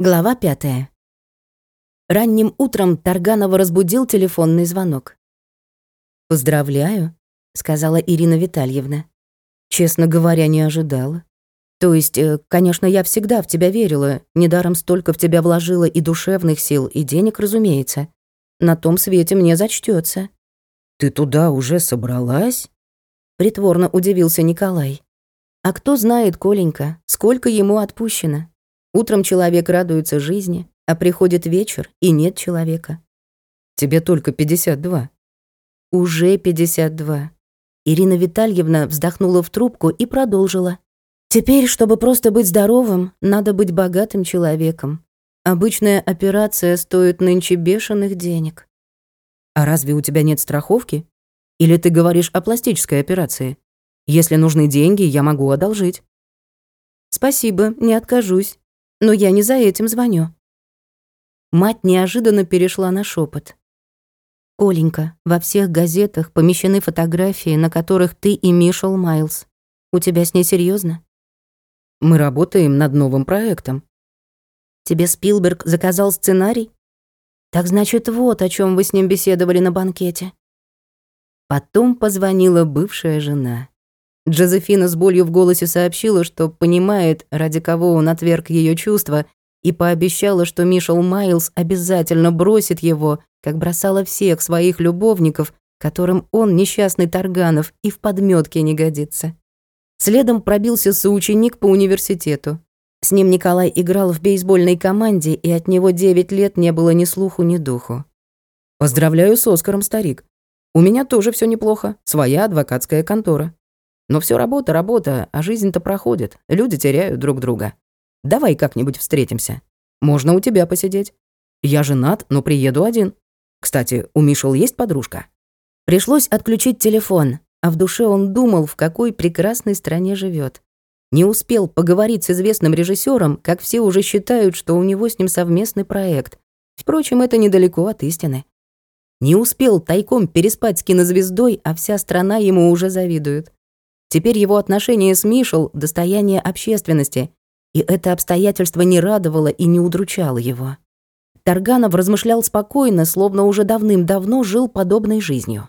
Глава пятая. Ранним утром Тарганова разбудил телефонный звонок. «Поздравляю», — сказала Ирина Витальевна. «Честно говоря, не ожидала. То есть, э, конечно, я всегда в тебя верила, недаром столько в тебя вложила и душевных сил, и денег, разумеется. На том свете мне зачтется. «Ты туда уже собралась?» Притворно удивился Николай. «А кто знает, Коленька, сколько ему отпущено?» Утром человек радуется жизни, а приходит вечер, и нет человека. Тебе только 52. Уже 52. Ирина Витальевна вздохнула в трубку и продолжила. Теперь, чтобы просто быть здоровым, надо быть богатым человеком. Обычная операция стоит нынче бешеных денег. А разве у тебя нет страховки? Или ты говоришь о пластической операции? Если нужны деньги, я могу одолжить. Спасибо, не откажусь. Но я не за этим звоню. Мать неожиданно перешла на шепот. «Оленька, во всех газетах помещены фотографии, на которых ты и Мишел Майлз. У тебя с ней серьезно? «Мы работаем над новым проектом». «Тебе Спилберг заказал сценарий?» «Так значит, вот о чем вы с ним беседовали на банкете». Потом позвонила бывшая жена. Джозефина с болью в голосе сообщила, что понимает, ради кого он отверг ее чувства, и пообещала, что Мишел Майлз обязательно бросит его, как бросала всех своих любовников, которым он, несчастный Тарганов, и в подметке не годится. Следом пробился соученик по университету. С ним Николай играл в бейсбольной команде, и от него 9 лет не было ни слуху, ни духу. «Поздравляю с Оскаром, старик. У меня тоже все неплохо. Своя адвокатская контора. Но все работа, работа, а жизнь-то проходит. Люди теряют друг друга. Давай как-нибудь встретимся. Можно у тебя посидеть. Я женат, но приеду один. Кстати, у Мишел есть подружка? Пришлось отключить телефон, а в душе он думал, в какой прекрасной стране живет. Не успел поговорить с известным режиссером, как все уже считают, что у него с ним совместный проект. Впрочем, это недалеко от истины. Не успел тайком переспать с кинозвездой, а вся страна ему уже завидует. Теперь его отношения с Мишел — достояние общественности, и это обстоятельство не радовало и не удручало его. Тарганов размышлял спокойно, словно уже давным-давно жил подобной жизнью.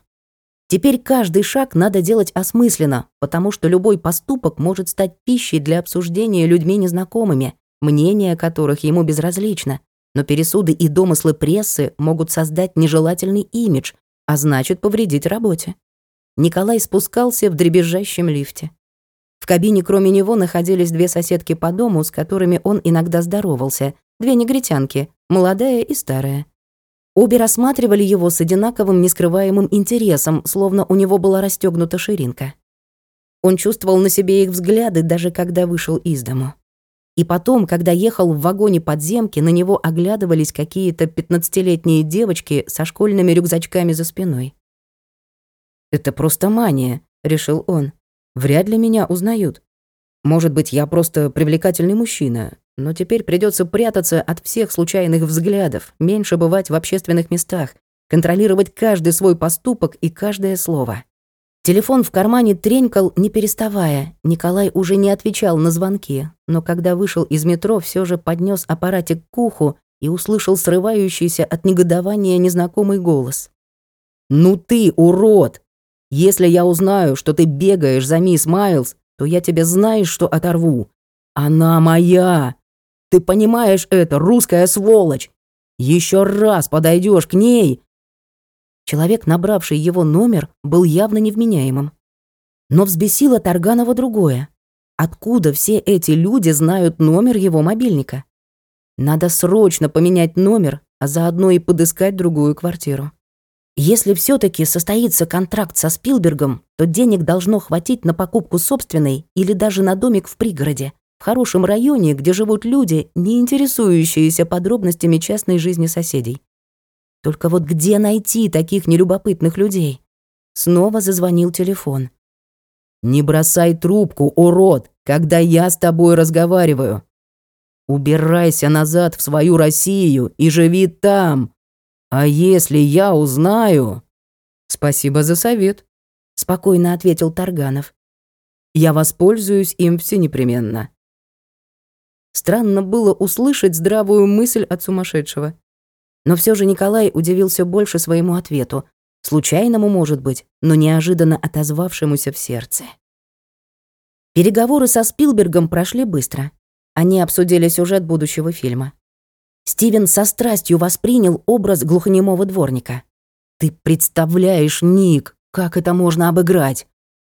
Теперь каждый шаг надо делать осмысленно, потому что любой поступок может стать пищей для обсуждения людьми незнакомыми, мнение которых ему безразлично, но пересуды и домыслы прессы могут создать нежелательный имидж, а значит повредить работе. Николай спускался в дребезжащем лифте. В кабине кроме него находились две соседки по дому, с которыми он иногда здоровался, две негритянки, молодая и старая. Обе рассматривали его с одинаковым нескрываемым интересом, словно у него была расстёгнута ширинка. Он чувствовал на себе их взгляды, даже когда вышел из дому. И потом, когда ехал в вагоне подземки, на него оглядывались какие-то пятнадцатилетние девочки со школьными рюкзачками за спиной. «Это просто мания», — решил он. «Вряд ли меня узнают. Может быть, я просто привлекательный мужчина, но теперь придется прятаться от всех случайных взглядов, меньше бывать в общественных местах, контролировать каждый свой поступок и каждое слово». Телефон в кармане тренькал, не переставая. Николай уже не отвечал на звонки, но когда вышел из метро, все же поднес аппаратик к уху и услышал срывающийся от негодования незнакомый голос. «Ну ты, урод! Если я узнаю, что ты бегаешь за мисс Майлз, то я тебе знаешь, что оторву. Она моя. Ты понимаешь это, русская сволочь? Еще раз подойдешь к ней. Человек, набравший его номер, был явно невменяемым. Но взбесило Тарганова другое. Откуда все эти люди знают номер его мобильника? Надо срочно поменять номер, а заодно и подыскать другую квартиру. Если все таки состоится контракт со Спилбергом, то денег должно хватить на покупку собственной или даже на домик в пригороде, в хорошем районе, где живут люди, не интересующиеся подробностями частной жизни соседей. Только вот где найти таких нелюбопытных людей? Снова зазвонил телефон. «Не бросай трубку, урод, когда я с тобой разговариваю. Убирайся назад в свою Россию и живи там, «А если я узнаю...» «Спасибо за совет», — спокойно ответил Тарганов. «Я воспользуюсь им все непременно. Странно было услышать здравую мысль от сумасшедшего. Но все же Николай удивился больше своему ответу, случайному, может быть, но неожиданно отозвавшемуся в сердце. Переговоры со Спилбергом прошли быстро. Они обсудили сюжет будущего фильма. Стивен со страстью воспринял образ глухонемого дворника. «Ты представляешь, Ник, как это можно обыграть?»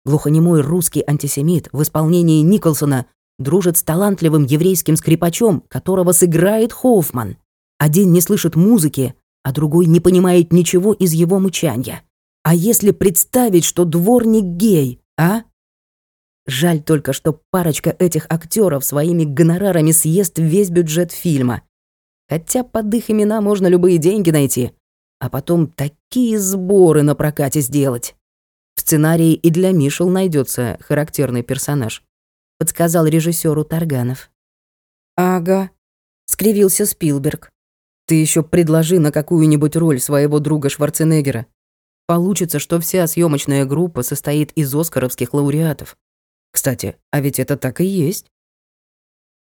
Глухонемой русский антисемит в исполнении Николсона дружит с талантливым еврейским скрипачом, которого сыграет Хоффман. Один не слышит музыки, а другой не понимает ничего из его мычания. А если представить, что дворник гей, а? Жаль только, что парочка этих актеров своими гонорарами съест весь бюджет фильма. Хотя под их имена можно любые деньги найти, а потом такие сборы на прокате сделать. В сценарии и для Мишел найдется характерный персонаж, подсказал режиссеру Тарганов. Ага, скривился Спилберг. Ты еще предложи на какую-нибудь роль своего друга Шварценеггера. Получится, что вся съемочная группа состоит из оскаровских лауреатов. Кстати, а ведь это так и есть.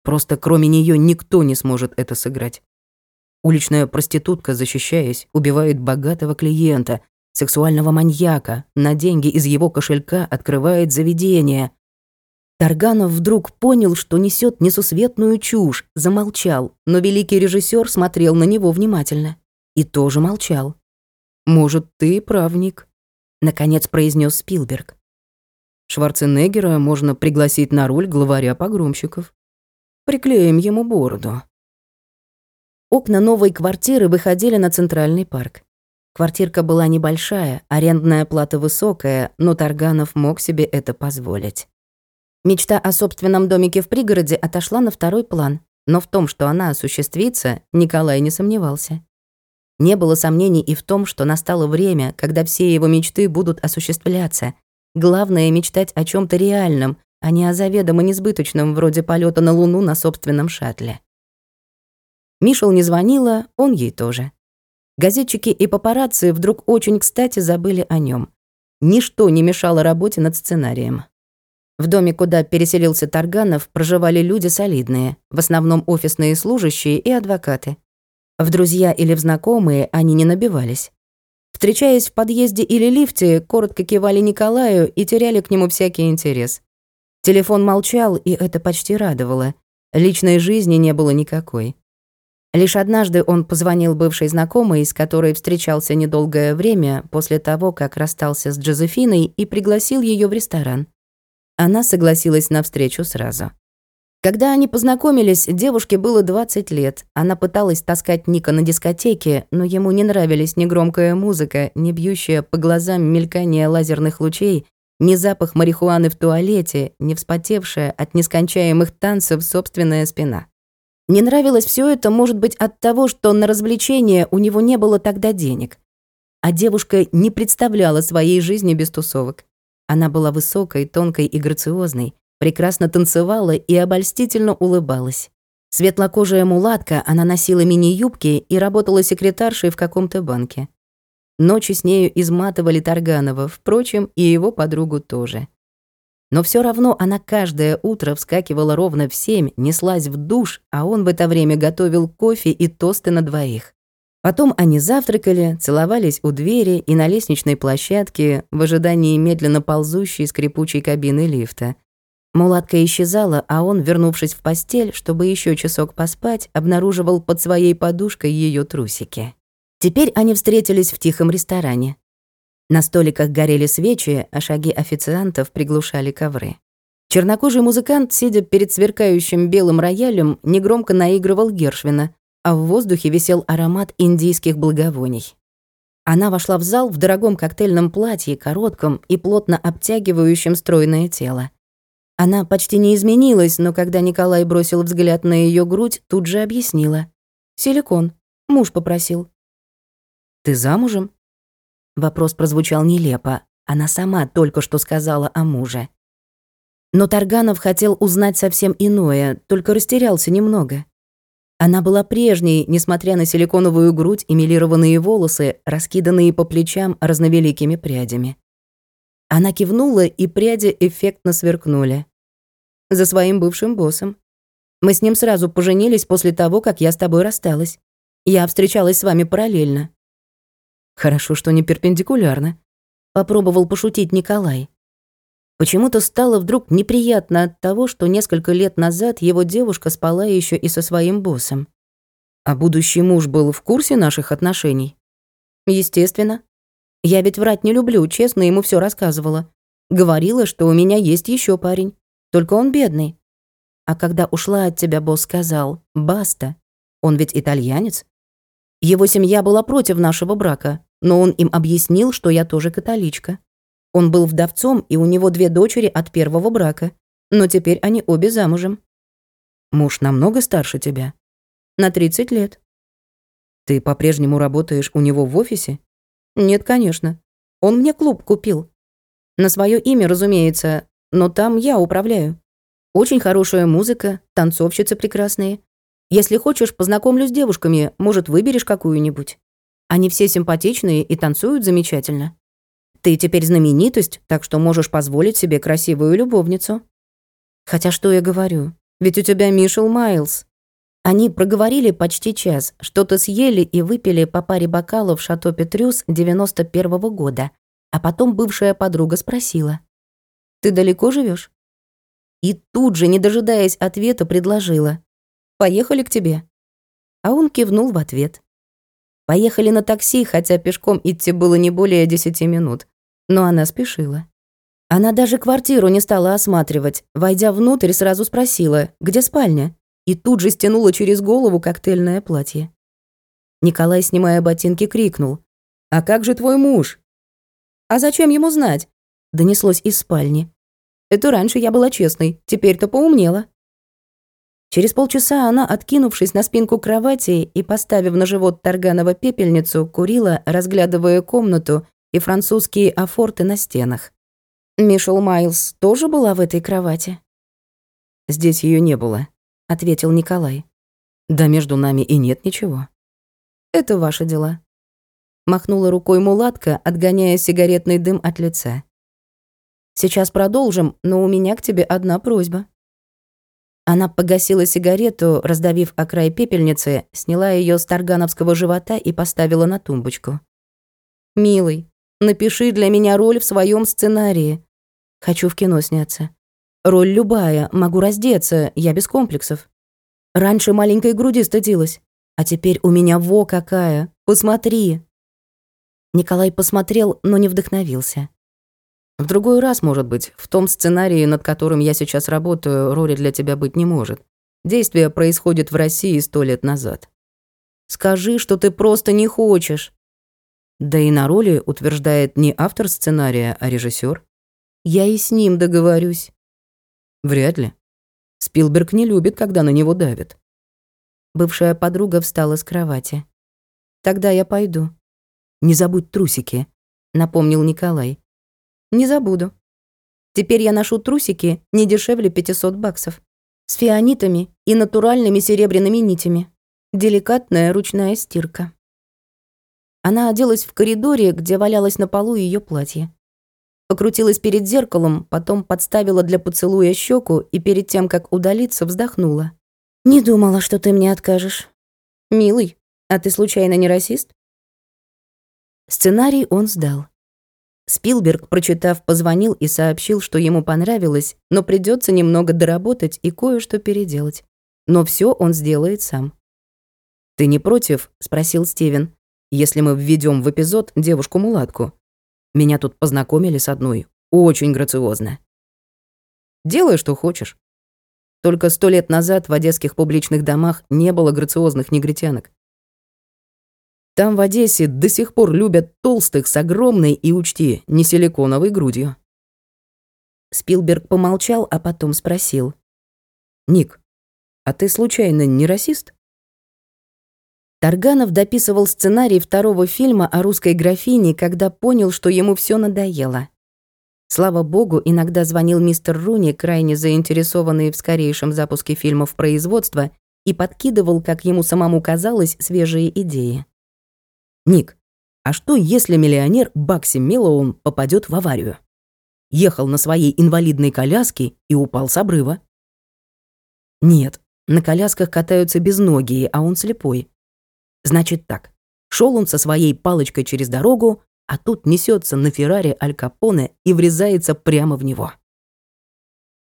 Просто кроме нее никто не сможет это сыграть. Уличная проститутка, защищаясь, убивает богатого клиента, сексуального маньяка, на деньги из его кошелька открывает заведение. Тарганов вдруг понял, что несет несусветную чушь, замолчал, но великий режиссер смотрел на него внимательно. И тоже молчал. «Может, ты правник?» — наконец произнес Спилберг. Шварценеггера можно пригласить на роль главаря погромщиков. Приклеим ему бороду. Окна новой квартиры выходили на центральный парк. Квартирка была небольшая, арендная плата высокая, но Тарганов мог себе это позволить. Мечта о собственном домике в пригороде отошла на второй план, но в том, что она осуществится, Николай не сомневался. Не было сомнений и в том, что настало время, когда все его мечты будут осуществляться. Главное — мечтать о чем то реальном, а не о заведомо несбыточном, вроде полета на Луну на собственном шаттле. Мишел не звонила, он ей тоже. Газетчики и папарацци вдруг очень кстати забыли о нем. Ничто не мешало работе над сценарием. В доме, куда переселился Тарганов, проживали люди солидные, в основном офисные служащие и адвокаты. В друзья или в знакомые они не набивались. Встречаясь в подъезде или лифте, коротко кивали Николаю и теряли к нему всякий интерес. Телефон молчал, и это почти радовало. Личной жизни не было никакой. Лишь однажды он позвонил бывшей знакомой, с которой встречался недолгое время после того, как расстался с Джозефиной, и пригласил ее в ресторан. Она согласилась на встречу сразу. Когда они познакомились, девушке было 20 лет. Она пыталась таскать Ника на дискотеке, но ему не нравились ни громкая музыка, ни бьющая по глазам мелькание лазерных лучей, ни запах марихуаны в туалете, ни вспотевшая от нескончаемых танцев собственная спина. Не нравилось все это, может быть, от того, что на развлечения у него не было тогда денег. А девушка не представляла своей жизни без тусовок. Она была высокой, тонкой и грациозной, прекрасно танцевала и обольстительно улыбалась. Светлокожая мулатка, она носила мини-юбки и работала секретаршей в каком-то банке. Ночи с нею изматывали Тарганова, впрочем, и его подругу тоже. Но все равно она каждое утро вскакивала ровно в семь, неслась в душ, а он в это время готовил кофе и тосты на двоих. Потом они завтракали, целовались у двери и на лестничной площадке в ожидании медленно ползущей скрипучей кабины лифта. Мулатка исчезала, а он, вернувшись в постель, чтобы еще часок поспать, обнаруживал под своей подушкой ее трусики. Теперь они встретились в тихом ресторане. На столиках горели свечи, а шаги официантов приглушали ковры. Чернокожий музыкант, сидя перед сверкающим белым роялем, негромко наигрывал Гершвина, а в воздухе висел аромат индийских благовоний. Она вошла в зал в дорогом коктейльном платье, коротком и плотно обтягивающем стройное тело. Она почти не изменилась, но когда Николай бросил взгляд на ее грудь, тут же объяснила. «Силикон. Муж попросил». «Ты замужем?» Вопрос прозвучал нелепо. Она сама только что сказала о муже. Но Тарганов хотел узнать совсем иное, только растерялся немного. Она была прежней, несмотря на силиконовую грудь и милированные волосы, раскиданные по плечам разновеликими прядями. Она кивнула, и пряди эффектно сверкнули. За своим бывшим боссом. Мы с ним сразу поженились после того, как я с тобой рассталась. Я встречалась с вами параллельно. Хорошо, что не перпендикулярно. Попробовал пошутить Николай. Почему-то стало вдруг неприятно от того, что несколько лет назад его девушка спала еще и со своим боссом. А будущий муж был в курсе наших отношений? Естественно. Я ведь врать не люблю, честно ему все рассказывала. Говорила, что у меня есть еще парень. Только он бедный. А когда ушла от тебя, босс сказал «баста». Он ведь итальянец. Его семья была против нашего брака, но он им объяснил, что я тоже католичка. Он был вдовцом, и у него две дочери от первого брака. Но теперь они обе замужем. Муж намного старше тебя? На 30 лет. Ты по-прежнему работаешь у него в офисе? Нет, конечно. Он мне клуб купил. На свое имя, разумеется, но там я управляю. Очень хорошая музыка, танцовщицы прекрасные. Если хочешь, познакомлю с девушками, может, выберешь какую-нибудь. Они все симпатичные и танцуют замечательно. Ты теперь знаменитость, так что можешь позволить себе красивую любовницу. Хотя что я говорю? Ведь у тебя Мишел Майлз. Они проговорили почти час, что-то съели и выпили по паре бокалов Шато Петрюс 91-го года. А потом бывшая подруга спросила. «Ты далеко живешь? И тут же, не дожидаясь ответа, предложила. «Поехали к тебе». А он кивнул в ответ. Поехали на такси, хотя пешком идти было не более десяти минут но она спешила. Она даже квартиру не стала осматривать, войдя внутрь, сразу спросила, где спальня, и тут же стянула через голову коктейльное платье. Николай, снимая ботинки, крикнул. «А как же твой муж?» «А зачем ему знать?» Донеслось из спальни. «Это раньше я была честной, теперь-то поумнела». Через полчаса она, откинувшись на спинку кровати и поставив на живот Тарганова пепельницу, курила, разглядывая комнату и французские афорты на стенах. Мишел Майлз тоже была в этой кровати? Здесь ее не было, ответил Николай. Да между нами и нет ничего. Это ваши дела. Махнула рукой мулатка, отгоняя сигаретный дым от лица. Сейчас продолжим, но у меня к тебе одна просьба. Она погасила сигарету, раздавив о край пепельницы, сняла ее с таргановского живота и поставила на тумбочку. «Милый, Напиши для меня роль в своем сценарии. Хочу в кино сняться. Роль любая, могу раздеться, я без комплексов. Раньше маленькой груди стыдилась, а теперь у меня во какая. Посмотри. Николай посмотрел, но не вдохновился. В другой раз, может быть, в том сценарии, над которым я сейчас работаю, роли для тебя быть не может. Действие происходит в России сто лет назад. Скажи, что ты просто не хочешь. Да и на роли утверждает не автор сценария, а режиссер. Я и с ним договорюсь. Вряд ли. Спилберг не любит, когда на него давят. Бывшая подруга встала с кровати. Тогда я пойду. Не забудь трусики, напомнил Николай. Не забуду. Теперь я ношу трусики не дешевле 500 баксов. С фианитами и натуральными серебряными нитями. Деликатная ручная стирка. Она оделась в коридоре, где валялось на полу ее платье. Покрутилась перед зеркалом, потом подставила для поцелуя щеку и перед тем, как удалиться, вздохнула. «Не думала, что ты мне откажешь. Милый, а ты случайно не расист?» Сценарий он сдал. Спилберг, прочитав, позвонил и сообщил, что ему понравилось, но придется немного доработать и кое-что переделать. Но все он сделает сам. «Ты не против?» — спросил Стивен если мы введем в эпизод девушку-мулатку. Меня тут познакомили с одной, очень грациозно. Делай, что хочешь. Только сто лет назад в одесских публичных домах не было грациозных негритянок. Там в Одессе до сих пор любят толстых с огромной и, учти, не силиконовой грудью. Спилберг помолчал, а потом спросил. «Ник, а ты случайно не расист?» Тарганов дописывал сценарий второго фильма о русской графине, когда понял, что ему все надоело. Слава богу, иногда звонил мистер Руни, крайне заинтересованный в скорейшем запуске фильмов производства, и подкидывал, как ему самому казалось, свежие идеи. «Ник, а что, если миллионер Бакси Мелоун попадет в аварию? Ехал на своей инвалидной коляске и упал с обрыва?» «Нет, На колясках катаются безногие, а он слепой. Значит так, шел он со своей палочкой через дорогу, а тут несется на Феррари Аль Капоне и врезается прямо в него.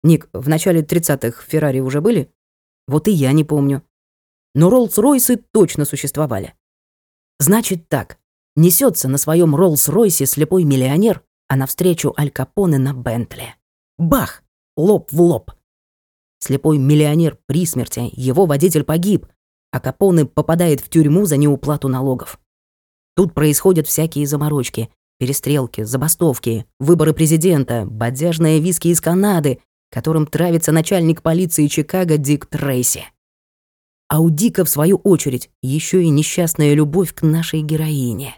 Ник, в начале 30-х Феррари уже были? Вот и я не помню. Но Роллс-Ройсы точно существовали. Значит так, несется на своем Роллс-Ройсе слепой миллионер, а навстречу Аль Капоне на Бентли. Бах! Лоб в лоб. Слепой миллионер при смерти, его водитель погиб, а Капоне попадает в тюрьму за неуплату налогов. Тут происходят всякие заморочки, перестрелки, забастовки, выборы президента, бодяжные виски из Канады, которым травится начальник полиции Чикаго Дик Трейси. А у Дика, в свою очередь, еще и несчастная любовь к нашей героине.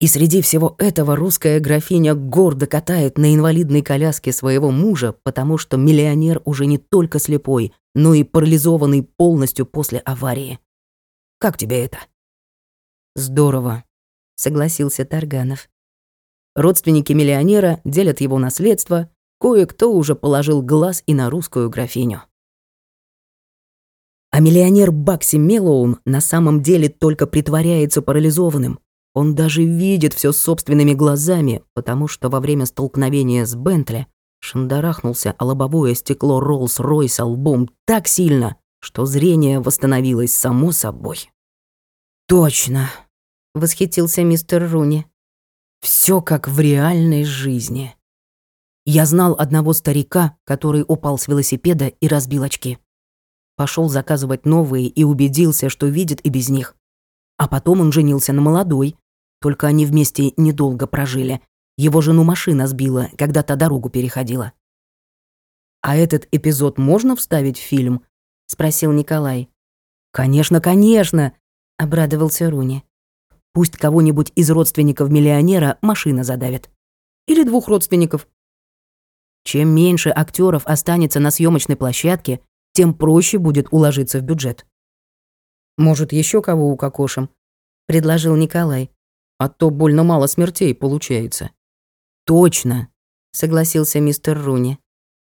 И среди всего этого русская графиня гордо катает на инвалидной коляске своего мужа, потому что миллионер уже не только слепой, но и парализованный полностью после аварии. Как тебе это? Здорово, согласился Тарганов. Родственники миллионера делят его наследство, кое-кто уже положил глаз и на русскую графиню. А миллионер Бакси Мелоун на самом деле только притворяется парализованным. Он даже видит все собственными глазами, потому что во время столкновения с Бентли шандарахнулся о лобовое стекло Роллс-Ройса лбом так сильно, что зрение восстановилось само собой. «Точно!» — восхитился мистер Руни. Все как в реальной жизни. Я знал одного старика, который упал с велосипеда и разбил очки. Пошел заказывать новые и убедился, что видит и без них. А потом он женился на молодой. Только они вместе недолго прожили. Его жену машина сбила, когда та дорогу переходила. «А этот эпизод можно вставить в фильм?» — спросил Николай. «Конечно, конечно!» — обрадовался Руни. «Пусть кого-нибудь из родственников миллионера машина задавит. Или двух родственников. Чем меньше актеров останется на съемочной площадке, тем проще будет уложиться в бюджет. Может, еще кого укокошим? предложил Николай. А то больно мало смертей получается. Точно, согласился мистер Руни.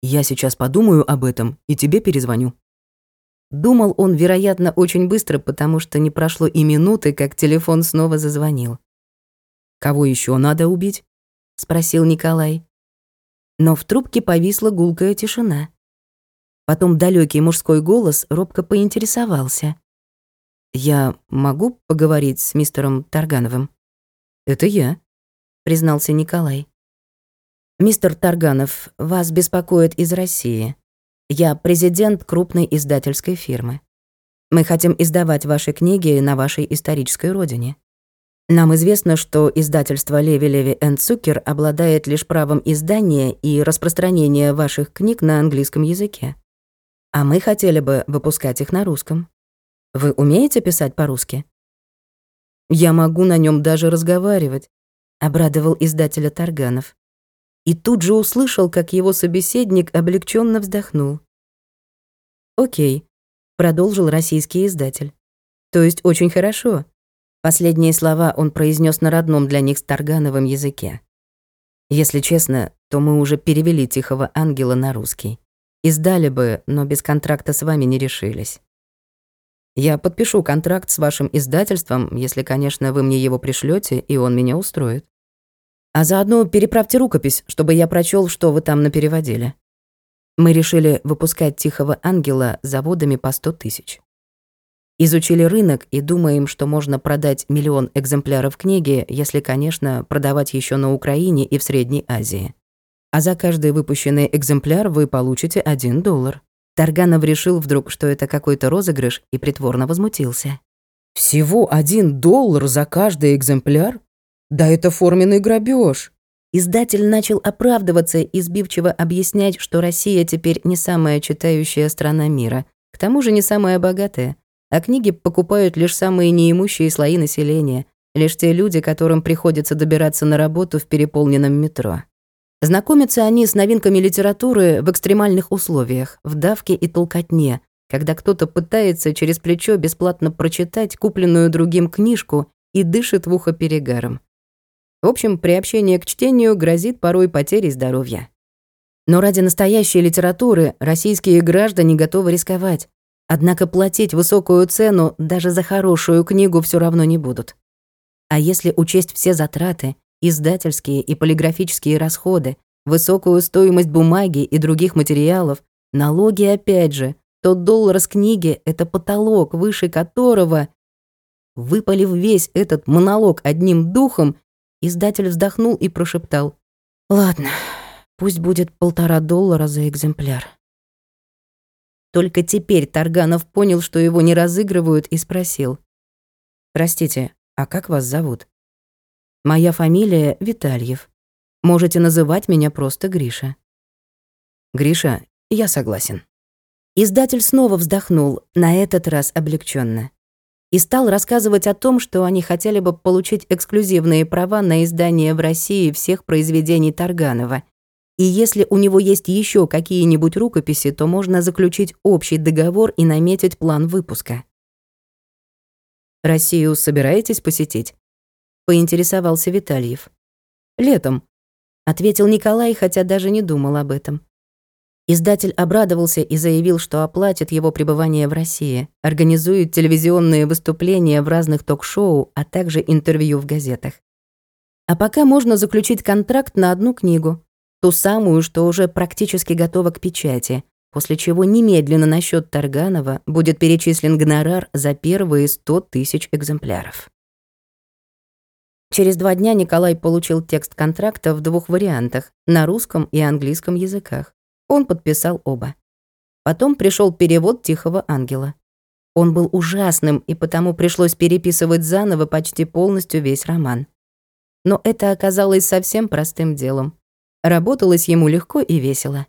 Я сейчас подумаю об этом и тебе перезвоню. Думал он, вероятно, очень быстро, потому что не прошло и минуты, как телефон снова зазвонил. «Кого еще надо убить?» — спросил Николай но в трубке повисла гулкая тишина. Потом далекий мужской голос робко поинтересовался. «Я могу поговорить с мистером Таргановым?» «Это я», — признался Николай. «Мистер Тарганов, вас беспокоит из России. Я президент крупной издательской фирмы. Мы хотим издавать ваши книги на вашей исторической родине. Нам известно, что издательство Леви Леви энд Цукер обладает лишь правом издания и распространения ваших книг на английском языке. А мы хотели бы выпускать их на русском. Вы умеете писать по-русски? Я могу на нем даже разговаривать, обрадовал издателя Тарганов. И тут же услышал, как его собеседник облегченно вздохнул. Окей, продолжил российский издатель. То есть очень хорошо. Последние слова он произнес на родном для них старгановом языке. Если честно, то мы уже перевели «Тихого ангела» на русский. Издали бы, но без контракта с вами не решились. Я подпишу контракт с вашим издательством, если, конечно, вы мне его пришлете, и он меня устроит. А заодно переправьте рукопись, чтобы я прочел, что вы там напереводили. Мы решили выпускать «Тихого ангела» заводами по сто тысяч. Изучили рынок и думаем, что можно продать миллион экземпляров книги, если, конечно, продавать еще на Украине и в Средней Азии. А за каждый выпущенный экземпляр вы получите один доллар. Тарганов решил вдруг, что это какой-то розыгрыш, и притворно возмутился. «Всего один доллар за каждый экземпляр? Да это форменный грабеж. Издатель начал оправдываться и сбивчиво объяснять, что Россия теперь не самая читающая страна мира, к тому же не самая богатая, а книги покупают лишь самые неимущие слои населения, лишь те люди, которым приходится добираться на работу в переполненном метро. Знакомятся они с новинками литературы в экстремальных условиях, в давке и толкотне, когда кто-то пытается через плечо бесплатно прочитать купленную другим книжку и дышит в ухо перегаром. В общем, приобщение к чтению грозит порой потерей здоровья. Но ради настоящей литературы российские граждане готовы рисковать, Однако платить высокую цену даже за хорошую книгу все равно не будут. А если учесть все затраты, издательские и полиграфические расходы, высокую стоимость бумаги и других материалов, налоги опять же, то доллар с книги — это потолок, выше которого... Выпалив весь этот монолог одним духом, издатель вздохнул и прошептал. «Ладно, пусть будет полтора доллара за экземпляр». Только теперь Тарганов понял, что его не разыгрывают, и спросил. «Простите, а как вас зовут?» «Моя фамилия Витальев. Можете называть меня просто Гриша». «Гриша, я согласен». Издатель снова вздохнул, на этот раз облегченно, и стал рассказывать о том, что они хотели бы получить эксклюзивные права на издание в России всех произведений Тарганова — и если у него есть еще какие-нибудь рукописи, то можно заключить общий договор и наметить план выпуска. «Россию собираетесь посетить?» — поинтересовался Витальев. «Летом», — ответил Николай, хотя даже не думал об этом. Издатель обрадовался и заявил, что оплатит его пребывание в России, организует телевизионные выступления в разных ток-шоу, а также интервью в газетах. А пока можно заключить контракт на одну книгу, Ту самую, что уже практически готова к печати, после чего немедленно на счет Тарганова будет перечислен гонорар за первые 100 тысяч экземпляров. Через два дня Николай получил текст контракта в двух вариантах, на русском и английском языках. Он подписал оба. Потом пришел перевод «Тихого ангела». Он был ужасным, и потому пришлось переписывать заново почти полностью весь роман. Но это оказалось совсем простым делом. Работалось ему легко и весело.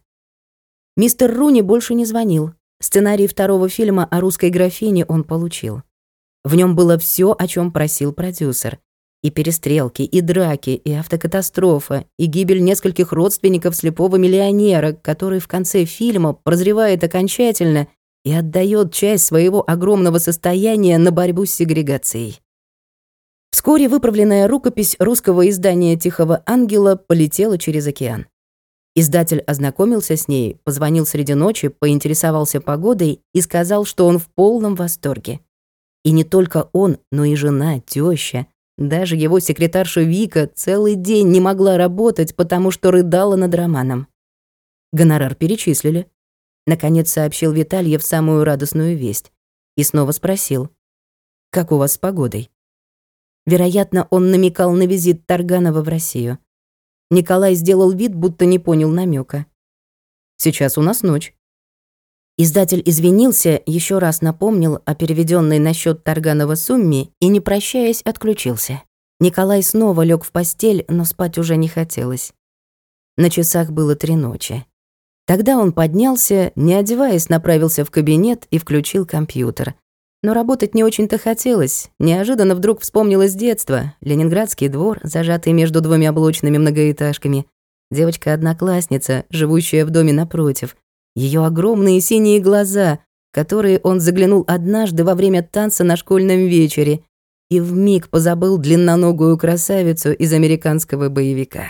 Мистер Руни больше не звонил. Сценарий второго фильма о русской графине он получил. В нем было все, о чем просил продюсер. И перестрелки, и драки, и автокатастрофа, и гибель нескольких родственников слепого миллионера, который в конце фильма прозревает окончательно и отдает часть своего огромного состояния на борьбу с сегрегацией. Вскоре выправленная рукопись русского издания «Тихого ангела» полетела через океан. Издатель ознакомился с ней, позвонил среди ночи, поинтересовался погодой и сказал, что он в полном восторге. И не только он, но и жена, теща, даже его секретарша Вика целый день не могла работать, потому что рыдала над романом. Гонорар перечислили. Наконец сообщил Витальев самую радостную весть. И снова спросил, «Как у вас с погодой?» Вероятно, он намекал на визит Тарганова в Россию. Николай сделал вид, будто не понял намека. «Сейчас у нас ночь». Издатель извинился, еще раз напомнил о переведенной на счет Тарганова сумме и, не прощаясь, отключился. Николай снова лег в постель, но спать уже не хотелось. На часах было три ночи. Тогда он поднялся, не одеваясь, направился в кабинет и включил компьютер, но работать не очень-то хотелось. Неожиданно вдруг вспомнилось детство, Ленинградский двор, зажатый между двумя блочными многоэтажками, девочка-одноклассница, живущая в доме напротив, ее огромные синие глаза, которые он заглянул однажды во время танца на школьном вечере и вмиг позабыл длинноногую красавицу из американского боевика.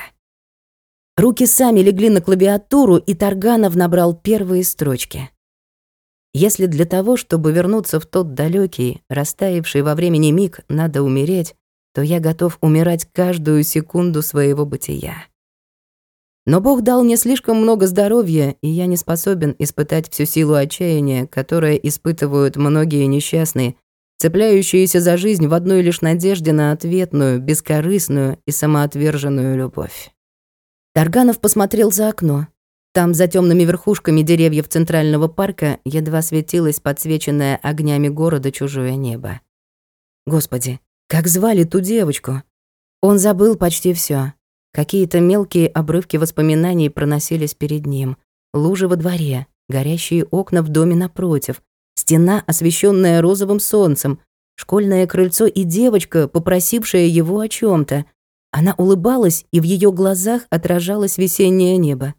Руки сами легли на клавиатуру, и Тарганов набрал первые строчки — если для того, чтобы вернуться в тот далекий, растаявший во времени миг, надо умереть, то я готов умирать каждую секунду своего бытия. Но Бог дал мне слишком много здоровья, и я не способен испытать всю силу отчаяния, которое испытывают многие несчастные, цепляющиеся за жизнь в одной лишь надежде на ответную, бескорыстную и самоотверженную любовь. Тарганов посмотрел за окно. Там, за темными верхушками деревьев Центрального парка, едва светилось подсвеченное огнями города чужое небо. Господи, как звали ту девочку? Он забыл почти все. Какие-то мелкие обрывки воспоминаний проносились перед ним. Лужи во дворе, горящие окна в доме напротив, стена, освещенная розовым солнцем, школьное крыльцо и девочка, попросившая его о чем то Она улыбалась, и в ее глазах отражалось весеннее небо.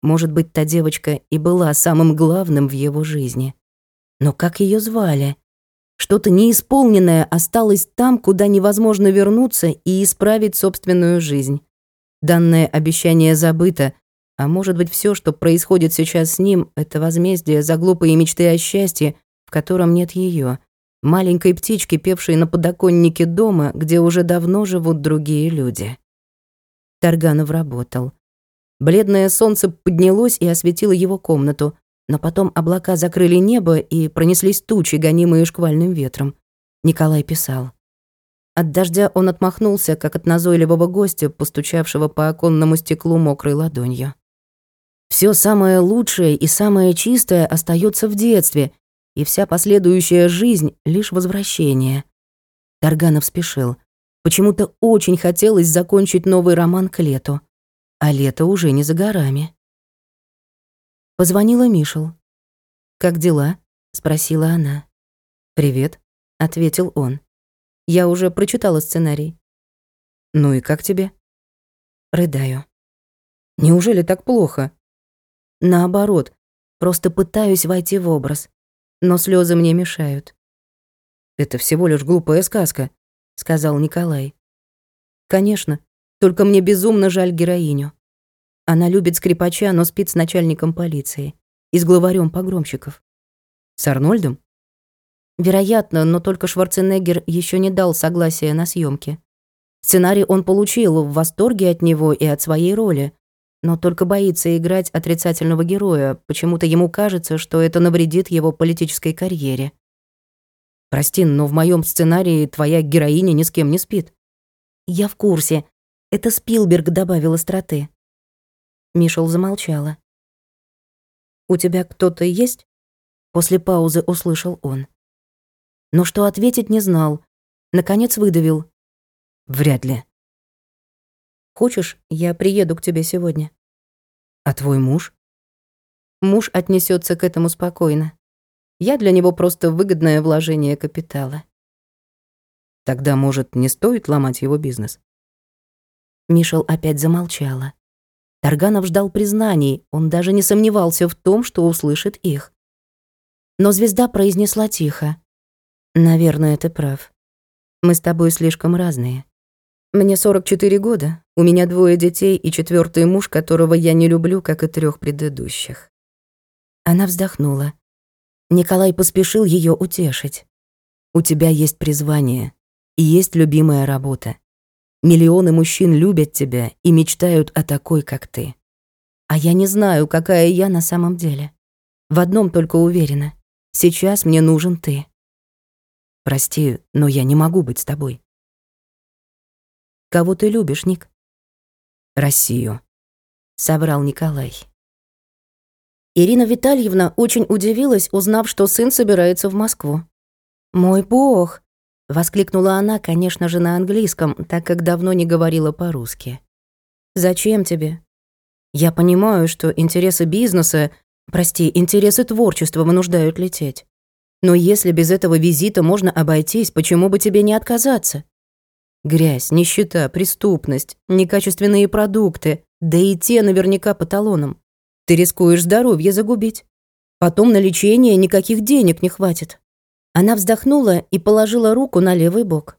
Может быть, та девочка и была самым главным в его жизни. Но как ее звали? Что-то неисполненное осталось там, куда невозможно вернуться и исправить собственную жизнь. Данное обещание забыто, А может быть, все, что происходит сейчас с ним, это возмездие за глупые мечты о счастье, в котором нет ее, маленькой птички, певшей на подоконнике дома, где уже давно живут другие люди. Тарганов работал. Бледное солнце поднялось и осветило его комнату, но потом облака закрыли небо и пронеслись тучи, гонимые шквальным ветром. Николай писал. От дождя он отмахнулся, как от назойливого гостя, постучавшего по оконному стеклу мокрой ладонью. Все самое лучшее и самое чистое остается в детстве, и вся последующая жизнь — лишь возвращение. Тарганов спешил. Почему-то очень хотелось закончить новый роман к лету. А лето уже не за горами. Позвонила Мишел. «Как дела?» — спросила она. «Привет», — ответил он. Я уже прочитала сценарий. Ну и как тебе? Рыдаю. Неужели так плохо? Наоборот, просто пытаюсь войти в образ, но слезы мне мешают. Это всего лишь глупая сказка, сказал Николай. Конечно, только мне безумно жаль героиню. Она любит скрипача, но спит с начальником полиции и с главарем погромщиков. С Арнольдом? Вероятно, но только Шварценеггер еще не дал согласия на съемки. Сценарий он получил в восторге от него и от своей роли, но только боится играть отрицательного героя, почему-то ему кажется, что это навредит его политической карьере. «Прости, но в моем сценарии твоя героиня ни с кем не спит». «Я в курсе. Это Спилберг добавил остроты». Мишел замолчала. «У тебя кто-то есть?» После паузы услышал он но что ответить не знал. Наконец выдавил. «Вряд ли». «Хочешь, я приеду к тебе сегодня?» «А твой муж?» Муж отнесется к этому спокойно. Я для него просто выгодное вложение капитала. Тогда, может, не стоит ломать его бизнес? Мишел опять замолчала. Тарганов ждал признаний, он даже не сомневался в том, что услышит их. Но звезда произнесла тихо. Наверное, ты прав. Мы с тобой слишком разные. Мне 44 года, у меня двое детей и четвертый муж, которого я не люблю, как и трех предыдущих. Она вздохнула. Николай поспешил ее утешить. У тебя есть призвание и есть любимая работа. Миллионы мужчин любят тебя и мечтают о такой, как ты. А я не знаю, какая я на самом деле. В одном только уверена. Сейчас мне нужен ты. Прости, но я не могу быть с тобой. Кого ты любишь, Ник? Россию, соврал Николай. Ирина Витальевна очень удивилась, узнав, что сын собирается в Москву. «Мой бог!» — воскликнула она, конечно же, на английском, так как давно не говорила по-русски. «Зачем тебе?» «Я понимаю, что интересы бизнеса, прости, интересы творчества вынуждают лететь. Но если без этого визита можно обойтись, почему бы тебе не отказаться? Грязь, нищета, преступность, некачественные продукты, да и те наверняка по талонам. Ты рискуешь здоровье загубить. Потом на лечение никаких денег не хватит. Она вздохнула и положила руку на левый бок.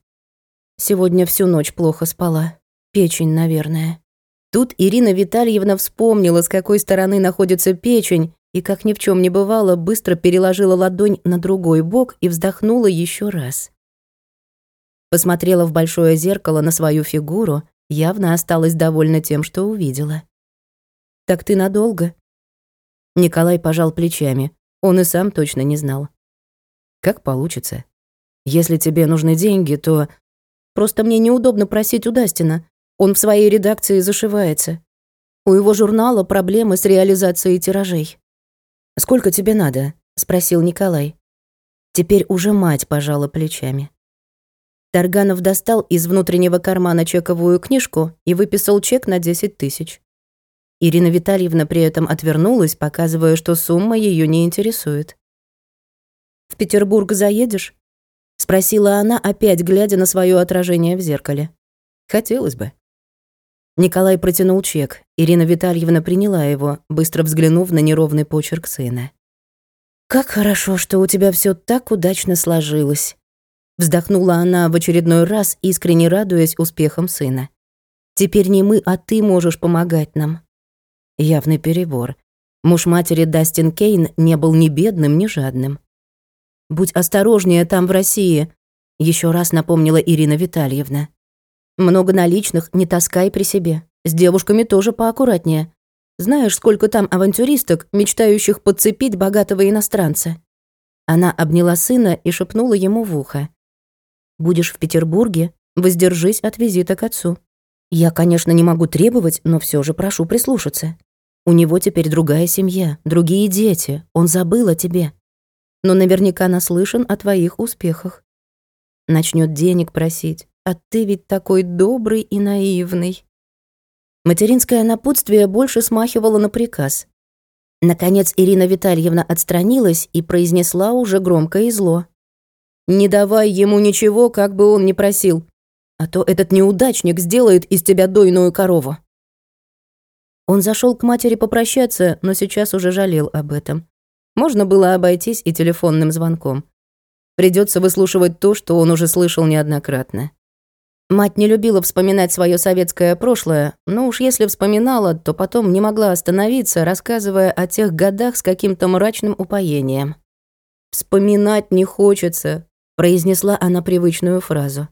Сегодня всю ночь плохо спала. Печень, наверное. Тут Ирина Витальевна вспомнила, с какой стороны находится печень, и, как ни в чем не бывало, быстро переложила ладонь на другой бок и вздохнула еще раз. Посмотрела в большое зеркало на свою фигуру, явно осталась довольна тем, что увидела. «Так ты надолго?» Николай пожал плечами. Он и сам точно не знал. «Как получится. Если тебе нужны деньги, то...» «Просто мне неудобно просить у Дастина. Он в своей редакции зашивается. У его журнала проблемы с реализацией тиражей». «Сколько тебе надо?» — спросил Николай. Теперь уже мать пожала плечами. Тарганов достал из внутреннего кармана чековую книжку и выписал чек на 10 тысяч. Ирина Витальевна при этом отвернулась, показывая, что сумма ее не интересует. «В Петербург заедешь?» — спросила она, опять глядя на свое отражение в зеркале. «Хотелось бы». Николай протянул чек. Ирина Витальевна приняла его, быстро взглянув на неровный почерк сына. «Как хорошо, что у тебя все так удачно сложилось», вздохнула она в очередной раз, искренне радуясь успехам сына. «Теперь не мы, а ты можешь помогать нам». Явный перебор. Муж матери Дастин Кейн не был ни бедным, ни жадным. «Будь осторожнее там, в России», — еще раз напомнила Ирина Витальевна. «Много наличных не таскай при себе. С девушками тоже поаккуратнее. Знаешь, сколько там авантюристок, мечтающих подцепить богатого иностранца?» Она обняла сына и шепнула ему в ухо. «Будешь в Петербурге, воздержись от визита к отцу. Я, конечно, не могу требовать, но все же прошу прислушаться. У него теперь другая семья, другие дети, он забыл о тебе. Но наверняка наслышан о твоих успехах. Начнет денег просить, а ты ведь такой добрый и наивный». Материнское напутствие больше смахивало на приказ. Наконец Ирина Витальевна отстранилась и произнесла уже громко и зло. «Не давай ему ничего, как бы он ни просил, а то этот неудачник сделает из тебя дойную корову». Он зашел к матери попрощаться, но сейчас уже жалел об этом. Можно было обойтись и телефонным звонком. Придется выслушивать то, что он уже слышал неоднократно. Мать не любила вспоминать свое советское прошлое, но уж если вспоминала, то потом не могла остановиться, рассказывая о тех годах с каким-то мрачным упоением. «Вспоминать не хочется», — произнесла она привычную фразу.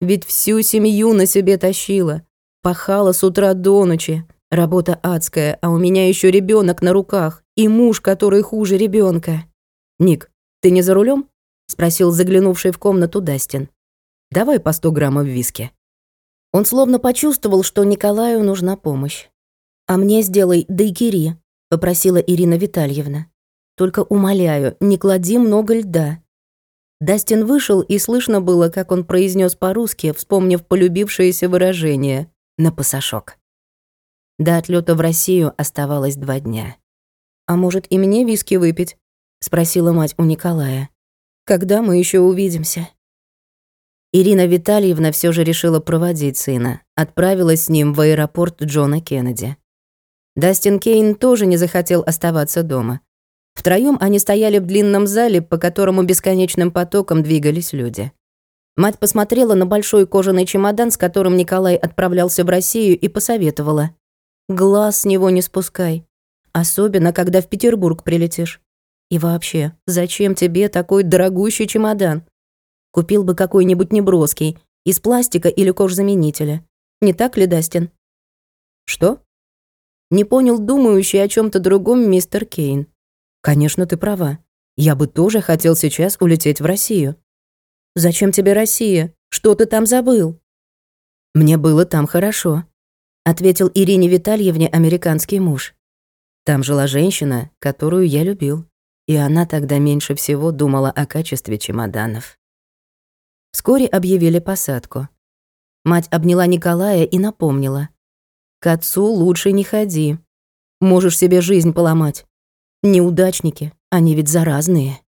«Ведь всю семью на себе тащила, пахала с утра до ночи, работа адская, а у меня еще ребенок на руках и муж, который хуже ребенка. «Ник, ты не за рулем? спросил заглянувший в комнату Дастин. Давай по сто граммов виски». Он словно почувствовал, что Николаю нужна помощь. «А мне сделай дайкири», — попросила Ирина Витальевна. «Только умоляю, не клади много льда». Дастин вышел, и слышно было, как он произнес по-русски, вспомнив полюбившееся выражение «на пасашок». До отлета в Россию оставалось два дня. «А может, и мне виски выпить?» — спросила мать у Николая. «Когда мы еще увидимся?» Ирина Витальевна все же решила проводить сына, отправилась с ним в аэропорт Джона Кеннеди. Дастин Кейн тоже не захотел оставаться дома. Втроем они стояли в длинном зале, по которому бесконечным потоком двигались люди. Мать посмотрела на большой кожаный чемодан, с которым Николай отправлялся в Россию, и посоветовала. «Глаз с него не спускай. Особенно, когда в Петербург прилетишь. И вообще, зачем тебе такой дорогущий чемодан? Купил бы какой-нибудь неброский, из пластика или кожзаменителя. Не так ли, Дастин? Что? Не понял думающий о чем то другом мистер Кейн. Конечно, ты права. Я бы тоже хотел сейчас улететь в Россию. Зачем тебе Россия? Что ты там забыл? Мне было там хорошо, ответил Ирине Витальевне американский муж. Там жила женщина, которую я любил, и она тогда меньше всего думала о качестве чемоданов. Вскоре объявили посадку. Мать обняла Николая и напомнила. «К отцу лучше не ходи. Можешь себе жизнь поломать. Неудачники, они ведь заразные».